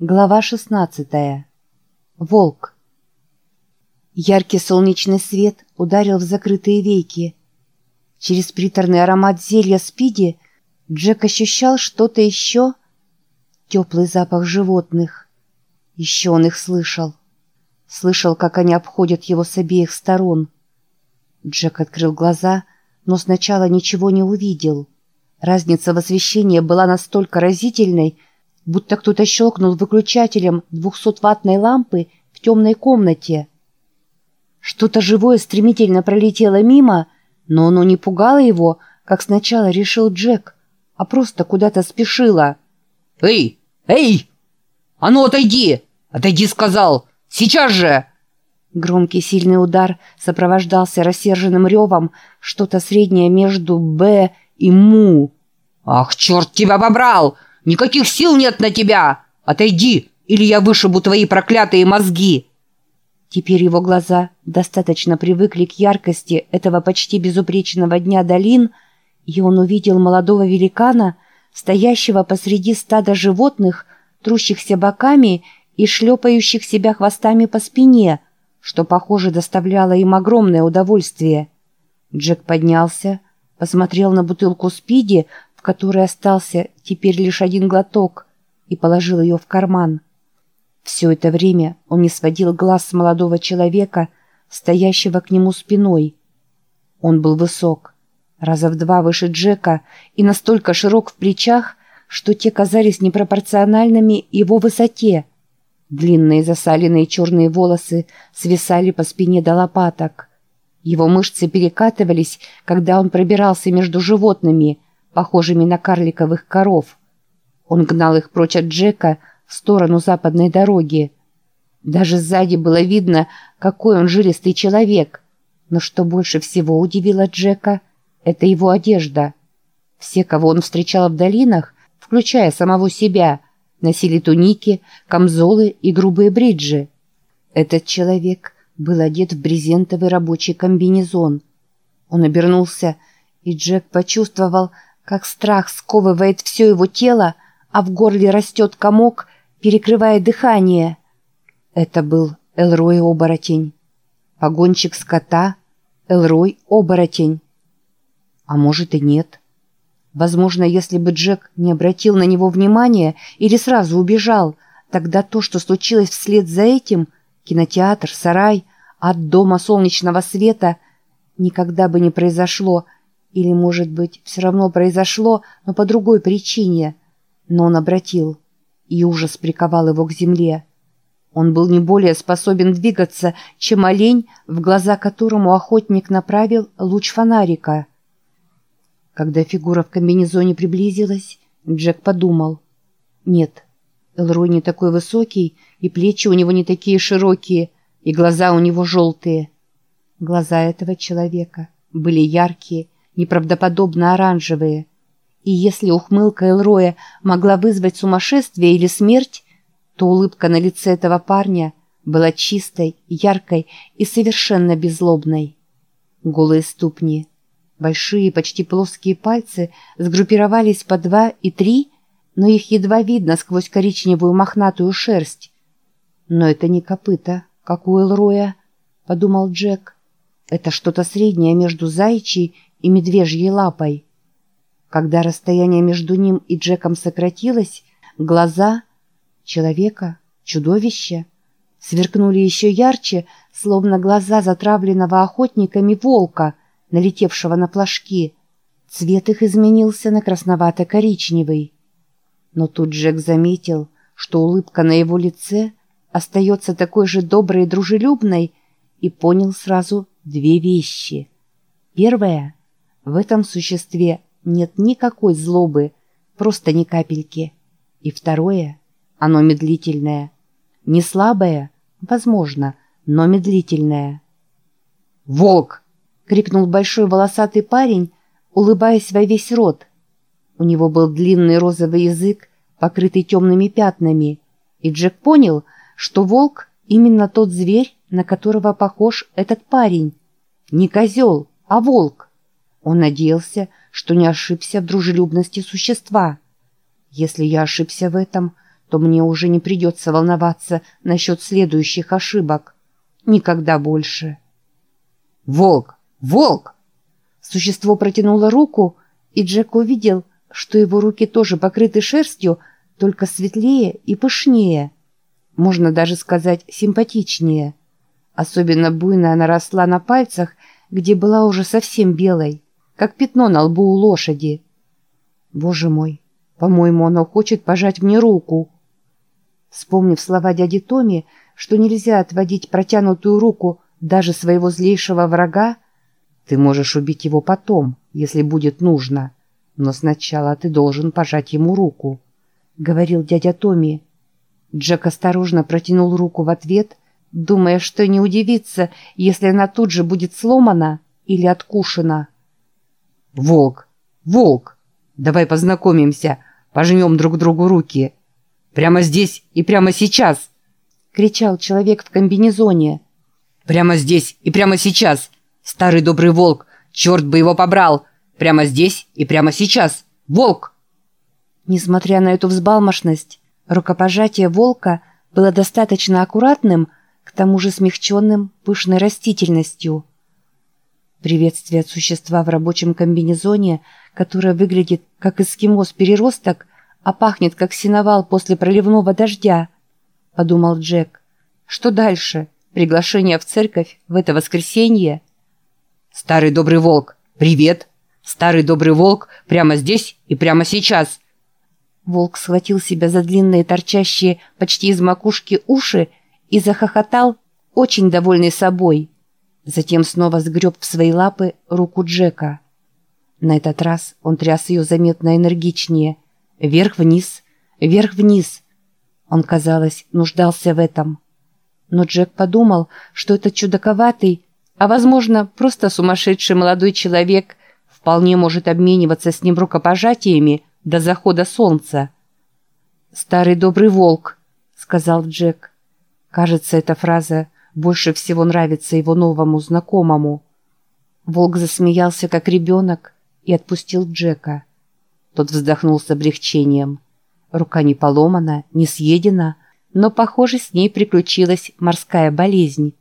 Глава 16. Волк. Яркий солнечный свет ударил в закрытые веки. Через приторный аромат зелья спиди Джек ощущал что-то еще, теплый запах животных. Еще он их слышал. Слышал, как они обходят его с обеих сторон. Джек открыл глаза, но сначала ничего не увидел. Разница в освещении была настолько разительной, будто кто-то щелкнул выключателем двухсотваттной лампы в темной комнате. Что-то живое стремительно пролетело мимо, но оно не пугало его, как сначала решил Джек, а просто куда-то спешило. «Эй! Эй! А ну отойди! Отойди, сказал! Сейчас же!» Громкий сильный удар сопровождался рассерженным ревом, что-то среднее между «Б» и «Му». «Ах, черт тебя побрал! Никаких сил нет на тебя! Отойди, или я вышибу твои проклятые мозги!» Теперь его глаза достаточно привыкли к яркости этого почти безупречного дня долин, и он увидел молодого великана, стоящего посреди стада животных, трущихся боками и шлепающих себя хвостами по спине, что, похоже, доставляло им огромное удовольствие. Джек поднялся, посмотрел на бутылку спиди, в которой остался теперь лишь один глоток, и положил ее в карман. Все это время он не сводил глаз с молодого человека, стоящего к нему спиной. Он был высок, раза в два выше Джека и настолько широк в плечах, что те казались непропорциональными его высоте. Длинные засаленные черные волосы свисали по спине до лопаток. Его мышцы перекатывались, когда он пробирался между животными – похожими на карликовых коров. Он гнал их прочь от Джека в сторону западной дороги. Даже сзади было видно, какой он жилистый человек. Но что больше всего удивило Джека, это его одежда. Все, кого он встречал в долинах, включая самого себя, носили туники, камзолы и грубые бриджи. Этот человек был одет в брезентовый рабочий комбинезон. Он обернулся, и Джек почувствовал, как страх сковывает все его тело, а в горле растет комок, перекрывая дыхание. Это был Элрой-оборотень. Погонщик скота Элрой-оборотень. А может и нет. Возможно, если бы Джек не обратил на него внимания или сразу убежал, тогда то, что случилось вслед за этим, кинотеатр, сарай, от дома солнечного света, никогда бы не произошло, или, может быть, все равно произошло, но по другой причине. Но он обратил, и ужас приковал его к земле. Он был не более способен двигаться, чем олень, в глаза которому охотник направил луч фонарика. Когда фигура в комбинезоне приблизилась, Джек подумал. Нет, Элрой не такой высокий, и плечи у него не такие широкие, и глаза у него желтые. Глаза этого человека были яркие неправдоподобно оранжевые. И если ухмылка Элроя могла вызвать сумасшествие или смерть, то улыбка на лице этого парня была чистой, яркой и совершенно беззлобной. Голые ступни, большие, почти плоские пальцы сгруппировались по два и три, но их едва видно сквозь коричневую мохнатую шерсть. «Но это не копыта, как у Элроя», — подумал Джек. «Это что-то среднее между заячьей и медвежьей лапой. Когда расстояние между ним и Джеком сократилось, глаза человека, чудовища, сверкнули еще ярче, словно глаза затравленного охотниками волка, налетевшего на флажки. Цвет их изменился на красновато-коричневый. Но тут Джек заметил, что улыбка на его лице остается такой же доброй и дружелюбной, и понял сразу две вещи. Первая — в этом существе нет никакой злобы, просто ни капельки. И второе, оно медлительное. Не слабое, возможно, но медлительное. «Волк!» — крикнул большой волосатый парень, улыбаясь во весь рот. У него был длинный розовый язык, покрытый темными пятнами, и Джек понял, что волк — именно тот зверь, на которого похож этот парень. Не козел, а волк. Он надеялся, что не ошибся в дружелюбности существа. Если я ошибся в этом, то мне уже не придется волноваться насчет следующих ошибок. Никогда больше. «Волк! Волк!» Существо протянуло руку, и Джек увидел, что его руки тоже покрыты шерстью, только светлее и пышнее. Можно даже сказать симпатичнее. Особенно буйно она росла на пальцах, где была уже совсем белой, как пятно на лбу у лошади. Боже мой, по-моему, оно хочет пожать мне руку. Вспомнив слова дяди Томи, что нельзя отводить протянутую руку даже своего злейшего врага, ты можешь убить его потом, если будет нужно, но сначала ты должен пожать ему руку, — говорил дядя Томи. Джек осторожно протянул руку в ответ, думая, что не удивится, если она тут же будет сломана или откушена. «Волк! Волк! Давай познакомимся, пожмем друг другу руки. Прямо здесь и прямо сейчас!» — кричал человек в комбинезоне. «Прямо здесь и прямо сейчас! Старый добрый волк! Черт бы его побрал! Прямо здесь и прямо сейчас! Волк!» Несмотря на эту взбалмошность, рукопожатие волка было достаточно аккуратным, к тому же смягченным пышной растительностью. Приветствие от существа в рабочем комбинезоне, которое выглядит как эскимос-переросток, а пахнет как синовал после проливного дождя, подумал Джек. Что дальше? Приглашение в церковь в это воскресенье? Старый добрый волк, привет! Старый добрый волк прямо здесь и прямо сейчас. Волк схватил себя за длинные торчащие почти из макушки уши и захохотал, очень довольный собой. Затем снова сгреб в свои лапы руку Джека. На этот раз он тряс ее заметно энергичнее. Вверх-вниз, вверх-вниз. Он, казалось, нуждался в этом. Но Джек подумал, что этот чудаковатый, а, возможно, просто сумасшедший молодой человек вполне может обмениваться с ним рукопожатиями до захода солнца. «Старый добрый волк», — сказал Джек. Кажется, эта фраза больше всего нравится его новому знакомому. Волк засмеялся, как ребенок, и отпустил Джека. Тот вздохнул с облегчением. Рука не поломана, не съедена, но, похоже, с ней приключилась морская болезнь.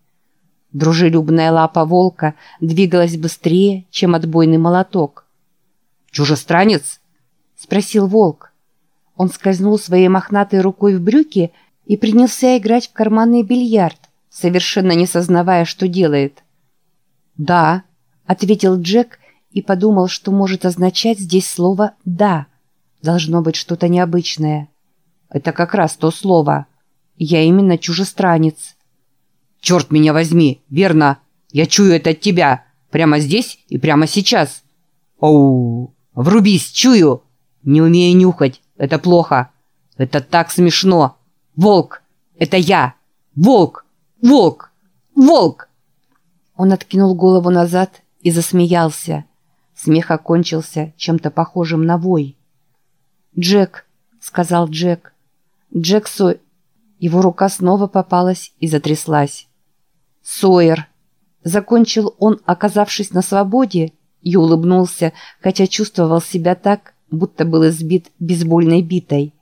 Дружелюбная лапа волка двигалась быстрее, чем отбойный молоток. «Чужестранец?» — спросил волк. Он скользнул своей мохнатой рукой в брюки и принялся играть в карманный бильярд, совершенно не сознавая, что делает. «Да», — ответил Джек и подумал, что может означать здесь слово «да». Должно быть что-то необычное. Это как раз то слово. Я именно чужестранец. «Черт меня возьми, верно. Я чую это от тебя. Прямо здесь и прямо сейчас». «Оу, врубись, чую. Не умею нюхать. Это плохо. Это так смешно. Волк! Это я! Волк! Волк! Волк!» Он откинул голову назад и засмеялся. Смех окончился чем-то похожим на вой. «Джек», — сказал Джек. «Джек Сой...» Его рука снова попалась и затряслась. «Сойер!» Закончил он, оказавшись на свободе, и улыбнулся, хотя чувствовал себя так, будто был избит бейсбольной битой.